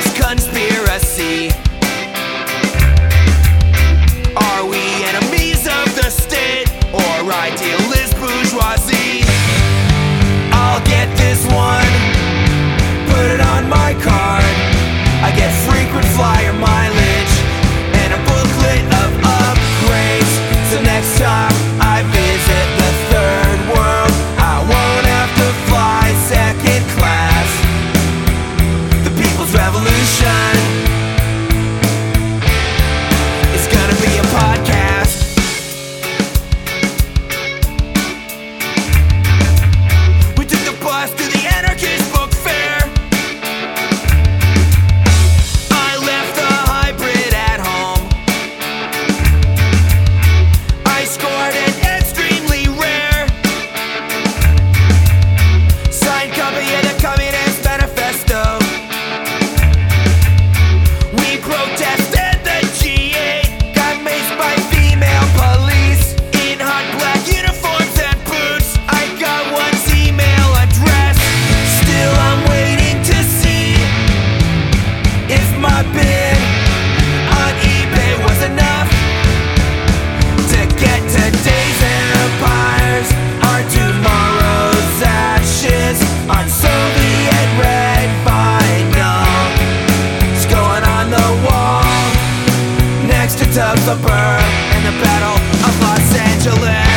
brass guns. of the burn in the battle of Los Angeles.